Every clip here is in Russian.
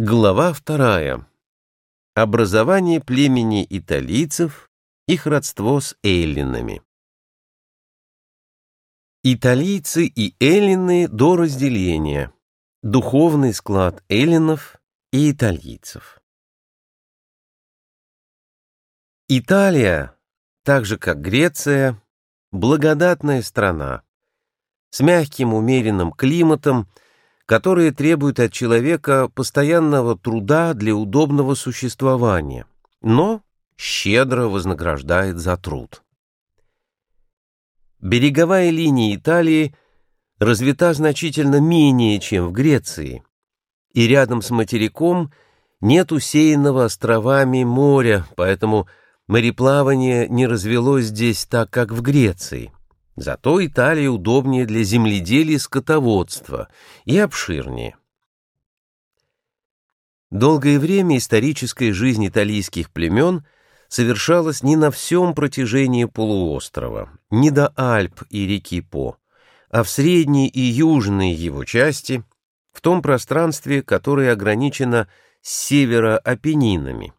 Глава вторая. Образование племени италийцев, их родство с эллинами. Италийцы и эллины до разделения. Духовный склад эллинов и италийцев. Италия, так же как Греция, благодатная страна, с мягким умеренным климатом, которые требуют от человека постоянного труда для удобного существования, но щедро вознаграждает за труд. Береговая линия Италии развита значительно менее, чем в Греции, и рядом с материком нет усеянного островами моря, поэтому мореплавание не развелось здесь так, как в Греции. Зато Италия удобнее для земледелия и скотоводства и обширнее. Долгое время историческая жизнь итальянских племен совершалась не на всем протяжении полуострова, не до Альп и реки По, а в средней и южной его части, в том пространстве, которое ограничено с севера Апеннинами.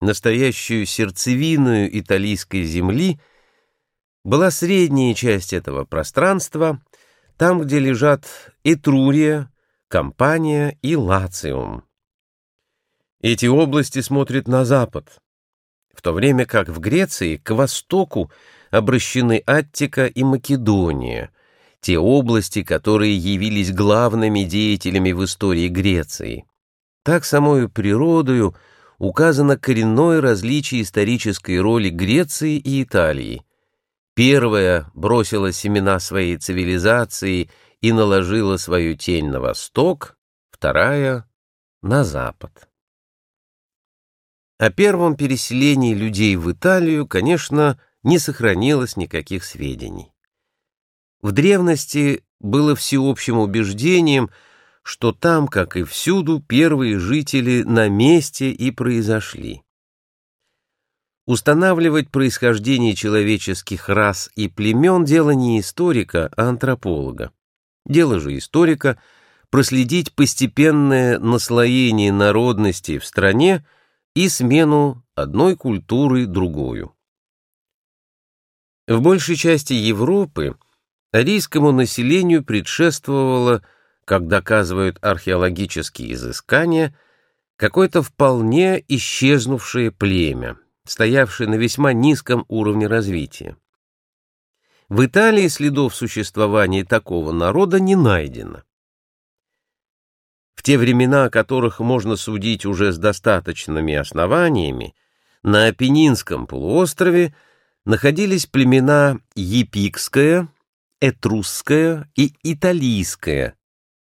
Настоящую сердцевину итальянской земли – была средняя часть этого пространства, там, где лежат Этрурия, Кампания и Лациум. Эти области смотрят на запад, в то время как в Греции к востоку обращены Аттика и Македония, те области, которые явились главными деятелями в истории Греции. Так самою природою указано коренное различие исторической роли Греции и Италии – Первая бросила семена своей цивилизации и наложила свою тень на восток, вторая — на запад. О первом переселении людей в Италию, конечно, не сохранилось никаких сведений. В древности было всеобщим убеждением, что там, как и всюду, первые жители на месте и произошли. Устанавливать происхождение человеческих рас и племен – дело не историка, а антрополога. Дело же историка – проследить постепенное наслоение народностей в стране и смену одной культуры другую. В большей части Европы арийскому населению предшествовало, как доказывают археологические изыскания, какое-то вполне исчезнувшее племя – стоявший на весьма низком уровне развития. В Италии следов существования такого народа не найдено. В те времена, о которых можно судить уже с достаточными основаниями, на Апеннинском полуострове находились племена Епикское, Этрусское и Италийское.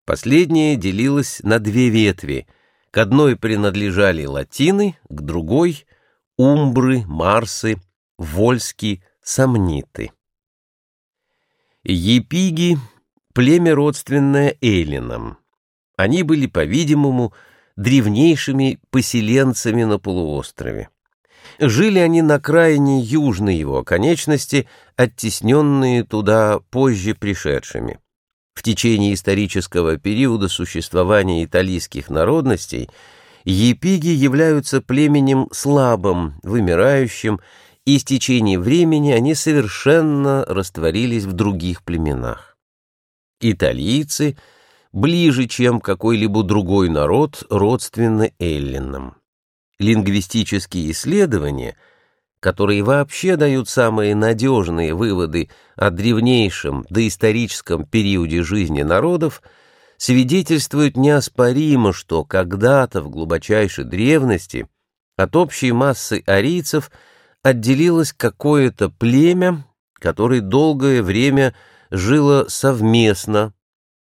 Последнее делилось на две ветви. К одной принадлежали латины, к другой умбры, марсы, вольски, сомниты. Епиги — племя родственное эллинам. Они были, по-видимому, древнейшими поселенцами на полуострове. Жили они на крайне южной его оконечности, оттесненные туда позже пришедшими. В течение исторического периода существования итальянских народностей – Епиги являются племенем слабым, вымирающим, и с течением времени они совершенно растворились в других племенах. Италийцы ближе, чем какой-либо другой народ, родственны эллинам. Лингвистические исследования, которые вообще дают самые надежные выводы о древнейшем доисторическом периоде жизни народов, свидетельствует неоспоримо, что когда-то в глубочайшей древности от общей массы арийцев отделилось какое-то племя, которое долгое время жило совместно,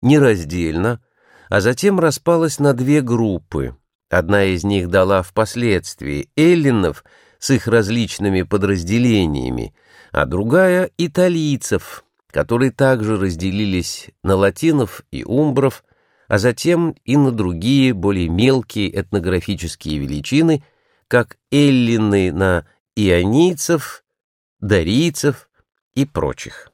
нераздельно, а затем распалось на две группы. Одна из них дала впоследствии эллинов с их различными подразделениями, а другая — италийцев — которые также разделились на латинов и умбров, а затем и на другие, более мелкие этнографические величины, как эллины на ионийцев, дарийцев и прочих.